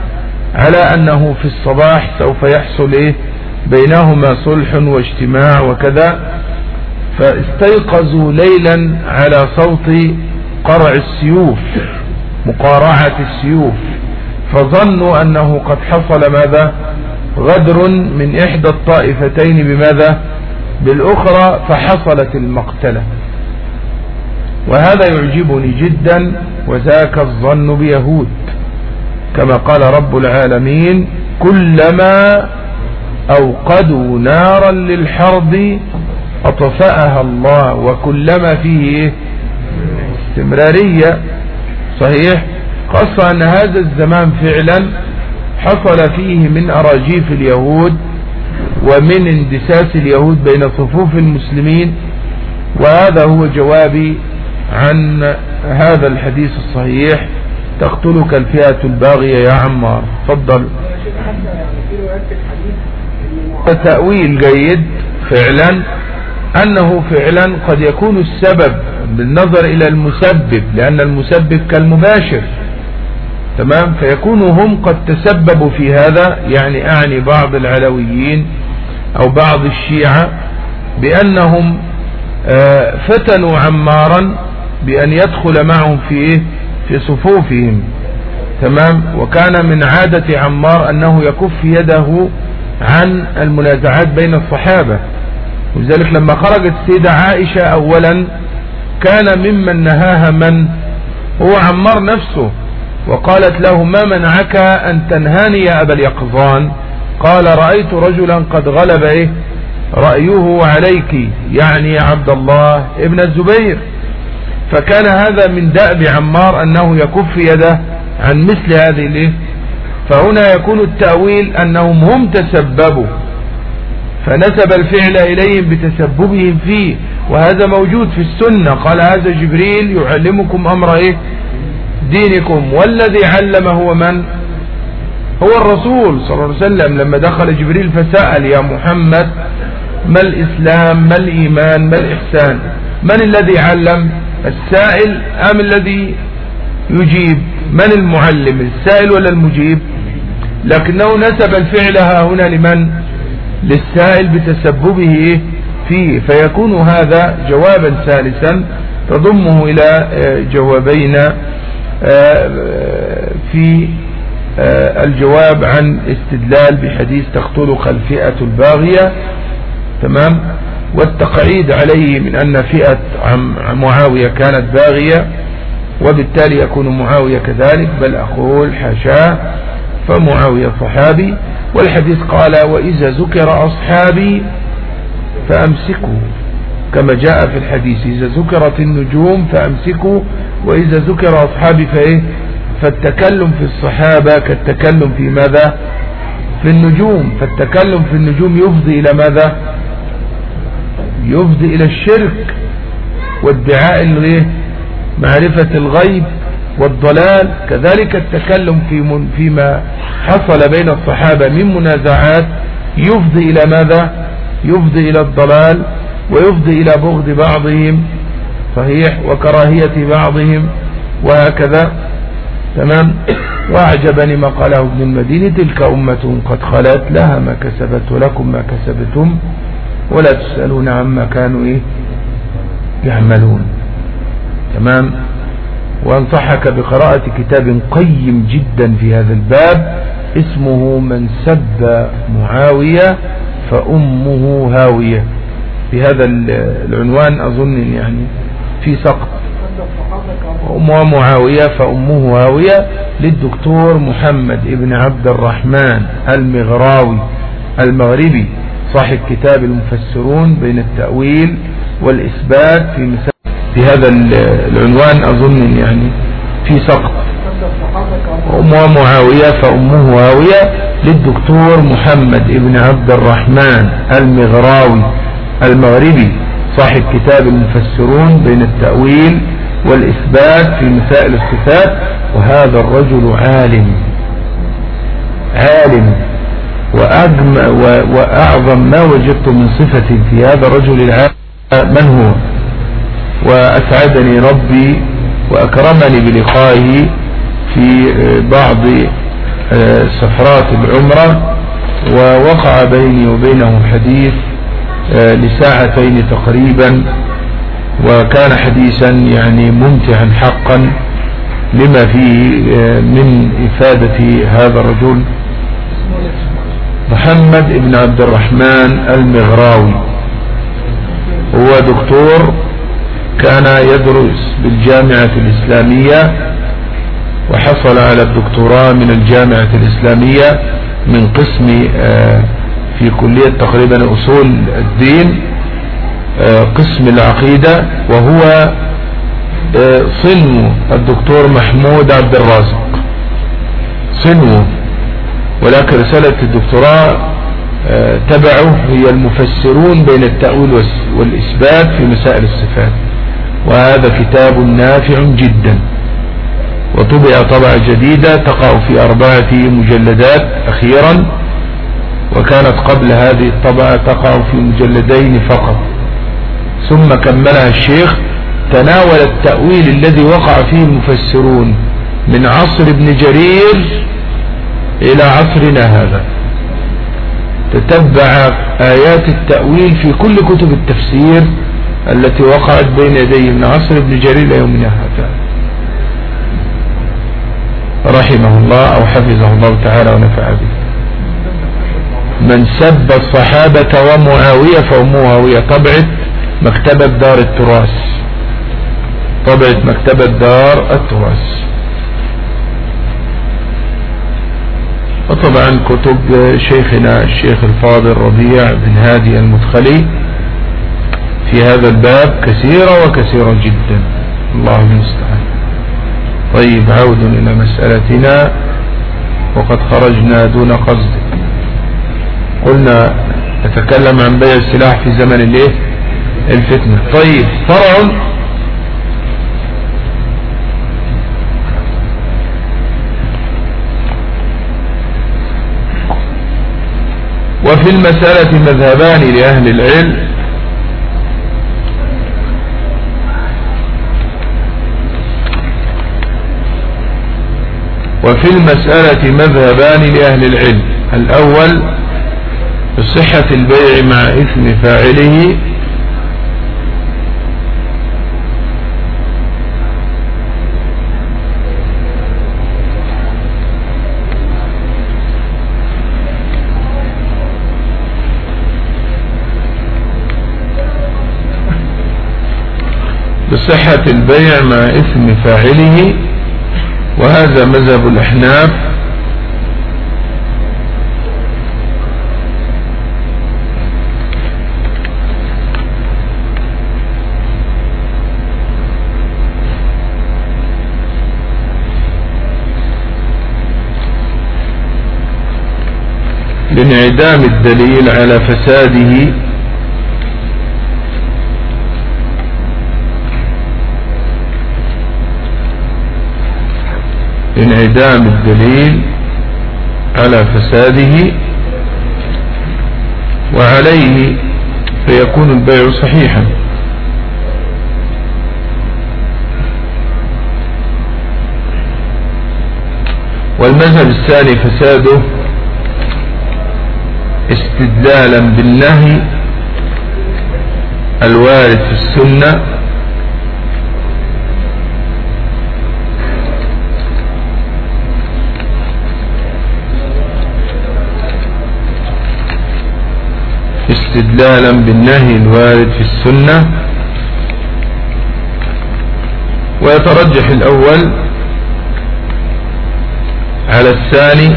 على أنه في الصباح سوف يحصل إيه؟ بينهما صلح واجتماع وكذا. فاستيقظوا ليلا على صوت قرع السيوف مقارعة السيوف. فظنوا أنه قد حصل ماذا؟ غدر من إحدى الطائفتين بماذا؟ بالأخرى فحصلت المقتلة. وهذا يعجبني جدا وذاك الظن بيهود. كما قال رب العالمين كلما أوقدوا نارا للحرب أطفأها الله وكلما فيه استمرارية. صحيح؟ خاصة أن هذا الزمان فعلا حصل فيه من أراجيف اليهود ومن اندساس اليهود بين صفوف المسلمين وهذا هو جوابي عن هذا الحديث الصحيح. تقتلك الفئة الباغية يا عمار. تفضل. تأويل جيد فعلا. أنه فعلا قد يكون السبب بالنظر إلى المسبب لأن المسبب كالمباشر. تمام؟ فيكون هم قد تسببوا في هذا يعني أعني بعض العلويين أو بعض الشيعة بأنهم آه، فتنوا عمارا بأن يدخل معهم في في صفوفهم تمام؟ وكان من عادة عمار أنه يكف يده عن المنازعات بين الصحابة. ولذلك لما خرجت السيدة عائشة أولا كان ممن نهاها من؟ هو عمار نفسه. وقالت له ما منعك أن تنهاني يا أبا اليقظان؟ قال رأيت رجلا قد غلب إيه؟ رأيه عليك يعني يا عبد الله ابن الزبير. فكان هذا من دأب عمار أنه يكف يده عن مثل هذه الإيه؟ فهنا يكون التأويل أنهم هم تسببوا فنسب الفعل إليهم بتسببهم فيه وهذا موجود في السنة. قال هذا جبريل يعلمكم أمر إيه؟ دينكم. والذي علم هو من؟ هو الرسول صلى الله عليه وسلم. لما دخل جبريل فسأل يا محمد ما الإسلام ما الإيمان ما الإحسان؟ من الذي علم؟ السائل أم الذي يجيب؟ من المعلم السائل ولا المجيب؟ لكنه نسب الفعل ها هنا لمن؟ للسائل بتسببه فيه فيكون هذا جوابا ثالثا تضمه إلى آه، جوابين آه، في آه، الجواب عن استدلال بحديث تقتلك الفئة الباغية. تمام؟ والتقعيد عليه من أن فئة معاوية كانت باغية وبالتالي يكون معاوية كذلك بل أقول حاشاه فمعاوية صحابي والحديث قال وإذا ذكر أصحابي فأمسكوا. كما جاء في الحديث إذا ذكرت النجوم فأمسكوا وإذا ذكر أصحابي فإيه؟ فالتكلم في الصحابة كالتكلم في ماذا؟ في النجوم. فالتكلم في النجوم يفضي إلى ماذا؟ يفضي إلى الشرك وادعاء معرفة الغيب والضلال. كذلك التكلم في من فيما حصل بين الصحابة من منازعات يفضي إلى ماذا؟ يفضي إلى الضلال ويفضي إلى بغض بعضهم صحيح وكراهية بعضهم وهكذا. تمام؟ وأعجبني ما قاله ابن المدينة تلك أمة قد خلت لها ما كسبت ولكم ما كسبتم. ولا تسألون عما كانوا إيه؟ يعملون. تمام؟ وانصحك بقراءة كتاب قيم جدا في هذا الباب اسمه من سب معاوية فأمه هاوية. في هذا العنوان أظن يعني في سقط. أمها معاوية فأمه هاوية للدكتور محمد ابن عبد الرحمن المغراوي المغربي. صاحب كتاب المفسرون بين التأويل والإثبات في مثال في هذا العنوان أظن يعني في سقط. أمها معاوية فأمه هاوية للدكتور محمد ابن عبد الرحمن المغراوي المغربي صاحب كتاب المفسرون بين التأويل والإثبات في مسائل الصفات وهذا الرجل عالم. عالم. وأجم وأعظم ما وجدت من صفة في هذا الرجل العالم من هو؟ وأسعدني ربي وأكرمني بلقائه في بعض آه، سفرات العمرة ووقع بيني وبينه حديث آه، لساعتين تقريبا وكان حديثا يعني ممتعا حقا لما فيه آه، من إفادة هذا الرجل. محمد بن عبد الرحمن المغراوي. هو دكتور كان يدرس بالجامعة الإسلامية وحصل على الدكتوراه من الجامعة الإسلامية من قسم آه، في كلية تقريبا أصول الدين آه، قسم العقيدة وهو آه، صنو الدكتور محمود عبد الرازق. صنو. ولكن رسالة الدكتوراه تبعه هي المفسرون بين التأويل والإثبات في مسائل الصفات. وهذا كتاب نافع جدا. وطبع طبعة جديدة تقع في أربعة مجلدات أخيرا. وكانت قبل هذه الطبعة تقع في مجلدين فقط. ثم كملها الشيخ. تناول التأويل الذي وقع فيه المفسرون من عصر ابن جرير إلى عصرنا هذا. تتبع آيات التأويل في كل كتب التفسير التي وقعت بين يديه من عصر ابن جرير يومنا هذا. رحمه الله أو حفظه الله تعالى ونفع به. من سب الصحابة ومعاوية فمعاوية طبعت مكتبة دار التراث. طبعت مكتبة دار التراث. وطبعا كتب شيخنا الشيخ الفاضل ربيع بن هادي المدخلي في هذا الباب كثيرة وكثيرة جدا. الله المستعان. طيب عود إلى مسألتنا. وقد خرجنا دون قصد. قلنا نتكلم عن بيع السلاح في زمن الإيه؟ الفتنة. طيب فرع وفي المسألة مذهبان لأهل العلم. وفي المسألة مذهبان لأهل العلم. الأول صحة البيع مع إثم فاعله بصحة البيع مع إثم فاعله وهذا مذهب الأحناف. لانعدام الدليل على فساده انعدام الدليل على فساده وعليه فيكون البيع صحيحا. والمذهب الثاني فساده استدلالا بالنهي الوارد في السنة استدلالا بالنهي الوارد في السنة. ويترجح الأول على الثاني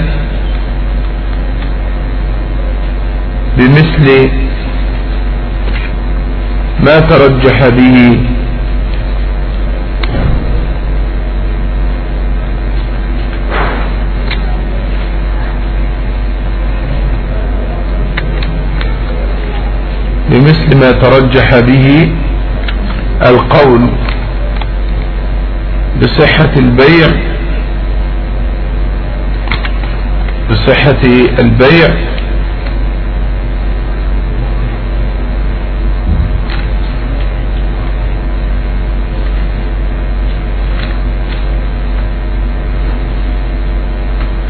بمثل ما ترجح به ما ترجح به القول بصحة البيع بصحة البيع.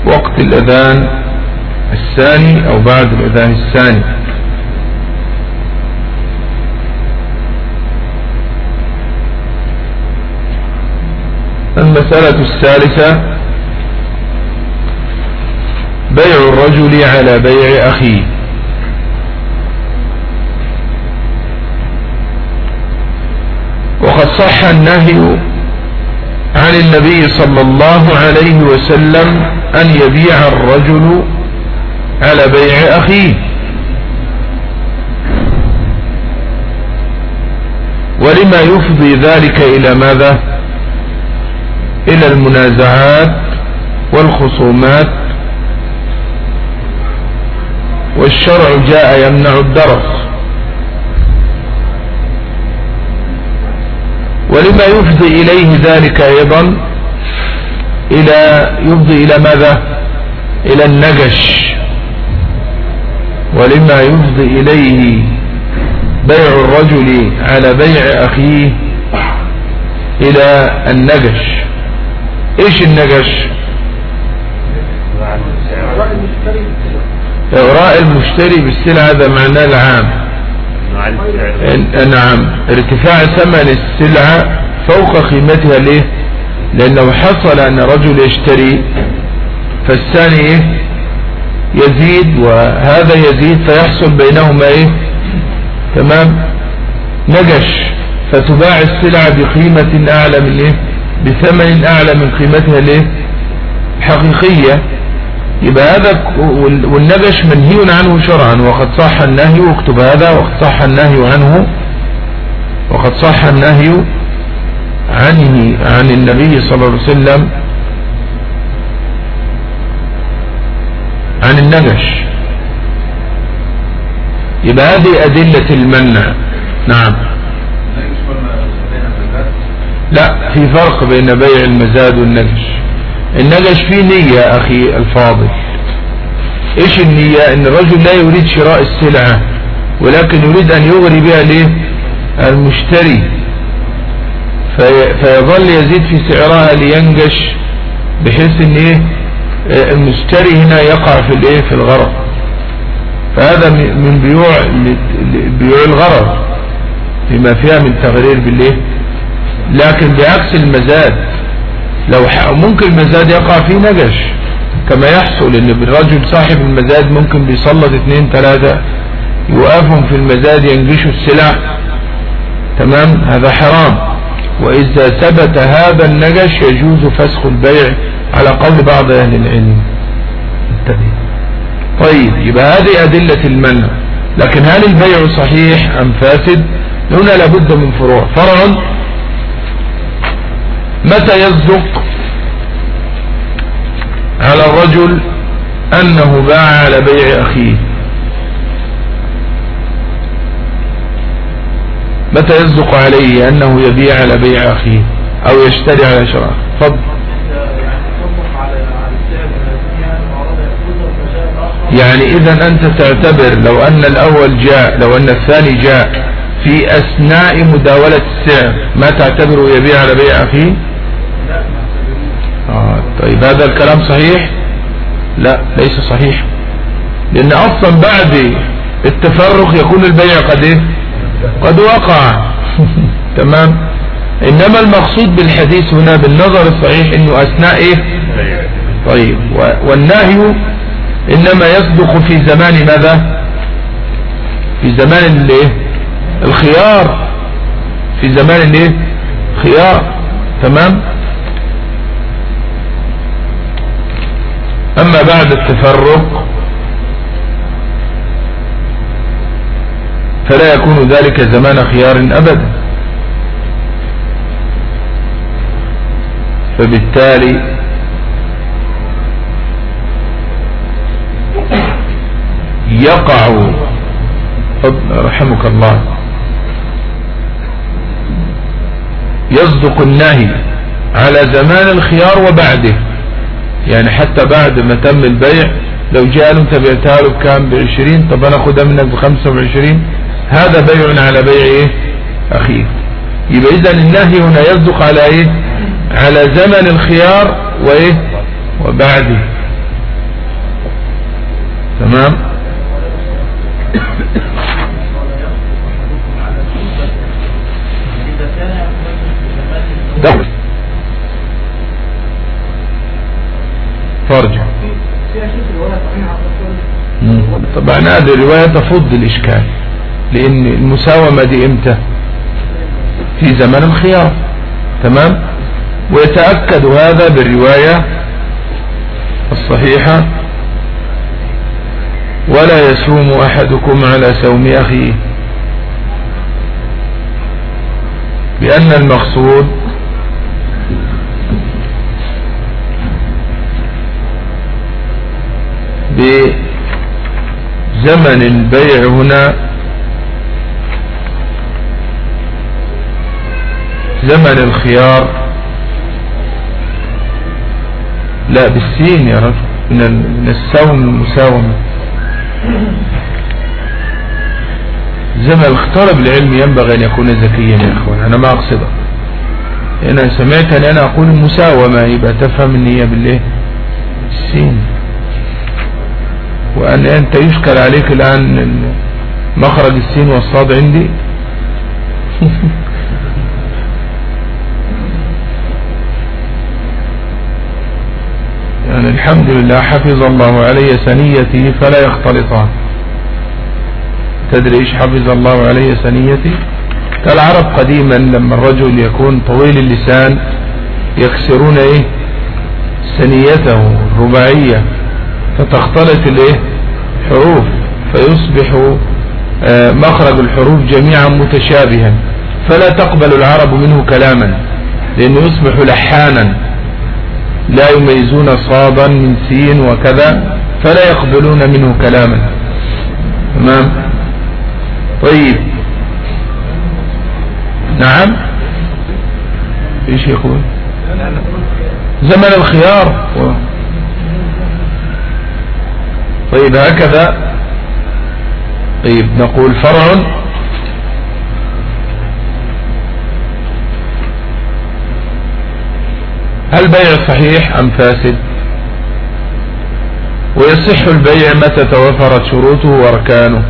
وقت الأذان الثاني أو بعد الأذان الثاني. المسألة الثالثة بيع الرجل على بيع أخيه. وقد صح النهي عن النبي صلى الله عليه وسلم أن يبيع الرجل على بيع أخيه. ولما يفضي ذلك إلى ماذا؟ إلى المنازعات والخصومات. والشرع جاء يمنع الدرس. ولما يفضي إليه ذلك أيضا إلى يفضي إلى ماذا؟ إلى النجش ولما يفضي إليه بيع الرجل على بيع أخيه إلى النجش إيش النجش اغراء المشتري بالسلعة هذا معناه العام. نعم. ارتفاع ثمن السلعة فوق قيمتها ليه؟ لأنه حصل أن رجل يشتري فالثاني إيه؟ يزيد وهذا يزيد فيحصل بينهما إيه؟ تمام؟ نجش فتباع السلعة بقيمة أعلى من إيه؟ بثمن أعلى من قيمتها الايه حقيقية. يبقى هذا والنجش منهي عنه شرعا وقد صح النهي واكتب هذا وقد صح النهي عنه وقد صح النهي عنه عن النبي صلى الله عليه وسلم عن النجش يبقى هذه أدلة المنع. نعم. لا في فرق بين بيع المزاد والنجش. النجش فيه نية أخي الفاضل. إيش النية؟ إن الرجل لا يريد شراء السلعة ولكن يريد أن يغري بها ليه؟ المشتري. في فيظل يزيد في سعرها لينجش بحيث إن إيه؟ المشتري هنا يقع في الإيه؟ في الغرض. فهذا من بيوع بيوع الغرض بما فيها من تغرير بالإيه؟ لكن بعكس المزاد لو ممكن المزاد يقع فيه نجش كما يحصل إن الرجل صاحب المزاد ممكن بيسلط اثنين ثلاثة يوقفهم في المزاد ينجشوا السلع تمام؟ هذا حرام. وإذا ثبت هذا النجش يجوز فسخ البيع على قول بعض أهل العلم. طيب يبقى هذه أدلة المنع. لكن هل البيع صحيح أم فاسد؟ هنا لابد من فروع. فرع متى يصدق على الرجل أنه باع على بيع أخيه؟ متى يصدق عليه أنه يبيع على بيع أخيه أو يشتري على شراء؟ فضل يعني إذا أنت تعتبر لو أن الأول جاء لو أن الثاني جاء في أثناء مداولة السعر ما تعتبره يبيع على بيع أخيه؟ آه طيب هذا الكلام صحيح؟ لا ليس صحيح. لأن أصلا بعد التفرق يكون البيع قد إيه؟ قد وقع. تمام؟ إنما المقصود بالحديث هنا بالنظر الصحيح إنه أثناء إيه؟ طيب والنهي إنما يصدق في زمان ماذا؟ في زمان الإيه؟ الخيار. في زمان الإيه؟ خيار تمام؟ أما بعد التفرق فلا يكون ذلك زمان خيار أبدا. فبالتالي يقع رحمك الله يصدق النهي على زمان الخيار وبعده. يعني حتى بعد ما تم البيع لو جاء له انت بعتها له بكام بعشرين طب أنا اخدها منك بخمسة وعشرين هذا بيع على بيع إيه؟ اخيه يبقى اذا النهي هنا يصدق على إيه؟ على زمن الخيار وإيه؟ وبعده. تمام؟ طبعا هذه الرواية تفض الإشكال لأن المساومة دي إمتى؟ في زمن الخيار تمام؟ ويتأكد هذا بالرواية الصحيحة ولا يسوم أحدكم على سوم أخيه. لأن المقصود بزمن البيع هنا زمن الخيار. لا بالسين يا رجل من السوم المساومة. زمن الطالب العلم ينبغي أن يكون ذكيا يا أخوان أنا ما أقصده. أنا سمعت أن أنا أقول مساومة يبقى تفهم أن هي بالله السين وأن أنت يشكل عليك الآن مخرج السين والصاد عندي؟ يعني الحمد لله حفظ الله علي سنيتي فلا يختلطان. تدري إيش حفظ الله علي سنيتي؟ كالعرب قديما لما الرجل يكون طويل اللسان يكسرون إيه؟ سنيته رباعية فتختلط الإيه؟ حروف فيصبح آه، مخرج الحروف جميعا متشابها. فلا تقبل العرب منه كلاما لأنه يصبح لحانا. لا يميزون صادا من سين وكذا فلا يقبلون منه كلاما. تمام؟ طيب. نعم؟ إيش يقول زمن الخيار. طيب هكذا طيب نقول فرع. هل بيع صحيح أم فاسد؟ ويصح البيع متى توفرت شروطه وأركانه.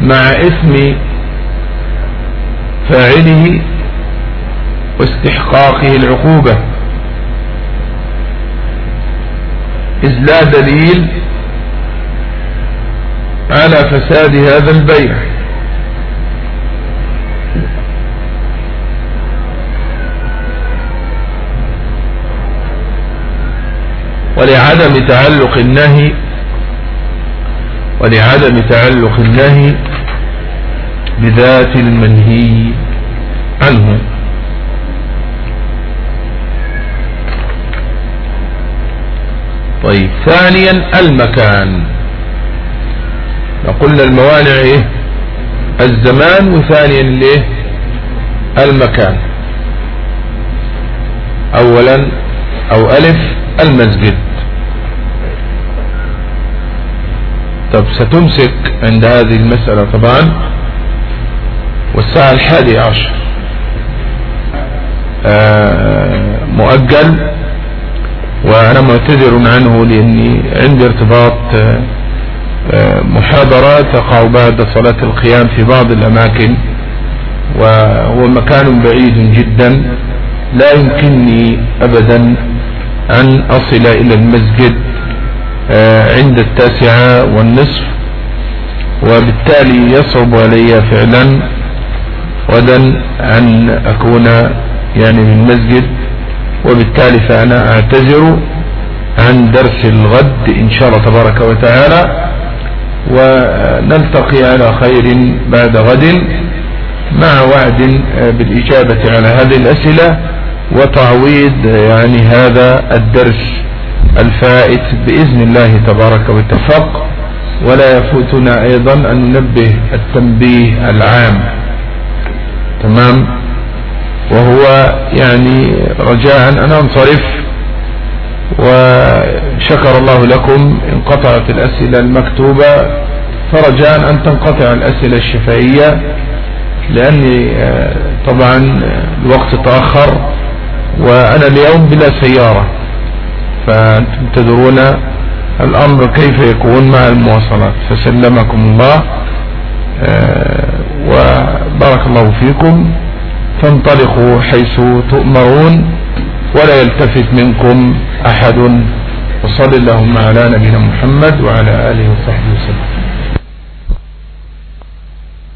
مع اسم فاعله واستحقاقه العقوبة. إذ لا دليل على فساد هذا البيع. ولعدم تعلق النهي ولعدم تعلق النهي بذات المنهي عنه. طيب. ثانيا المكان. قلنا الموانع إيه؟ الزمان وثانيا الايه المكان. اولا أو ألف المسجد. طب ستمسك عند هذه المسألة طبعا. والساعة الحادي عشر. آه مؤجل. وأنا معتذر عنه لأني عندي ارتباط آه محاضرة تقع بعد صلاة القيام في بعض الأماكن وهو مكان بعيد جدا لا يمكنني أبدا أن أصل إلى المسجد عند التاسعة والنصف وبالتالي يصعب علي فعلا غدا أن أكون يعني من المسجد. وبالتالي فأنا أعتذر عن درس الغد إن شاء الله تبارك وتعالى ونلتقي على خير بعد غد مع وعد بالإجابة على هذه الأسئلة وتعويض يعني هذا الدرس الفائت بإذن الله تبارك وتفق ولا يفوتنا أيضا أن ننبه التنبيه العام. تمام؟ وهو يعني رجاء أن أنصرف وشكر الله لكم انقطعت الأسئلة المكتوبة فرجاء أن تنقطع الأسئلة الشفائية لأني طبعا الوقت تأخر وأنا اليوم بلا سيارة. فأنتم تدرون الأمر كيف يكون مع المواصلات. فسلمكم الله وبارك الله فيكم. فانطلقوا حيث تؤمرون ولا يلتفت منكم أحد وصل اللهم على نبينا محمد وعلى آله وصحبه